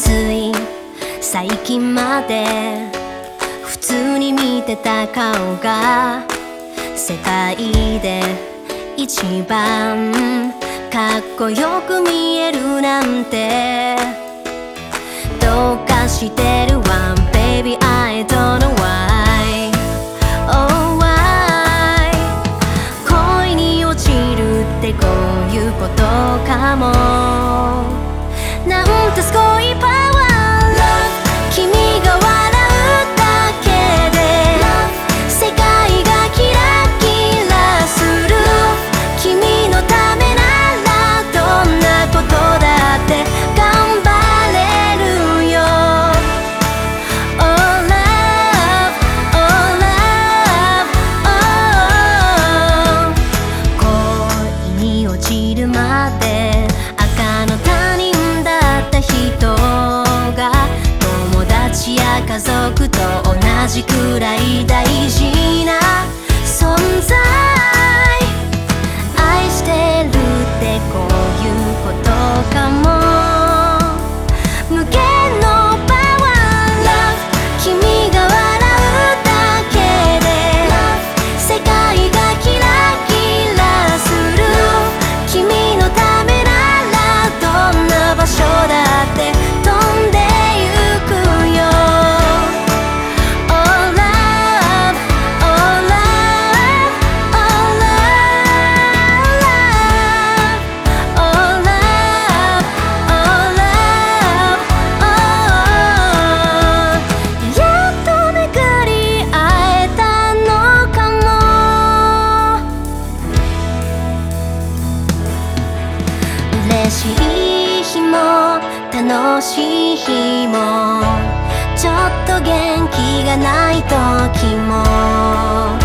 つい最近まで普通に見てた顔が世界で一番かっこよく見えるなんて。どうかしてるわ Baby I don't know why. Oh why? 恋に落ちるってこういうことかも。なんてすごじくらい大事な存在楽しい日もちょっと元気がない時も。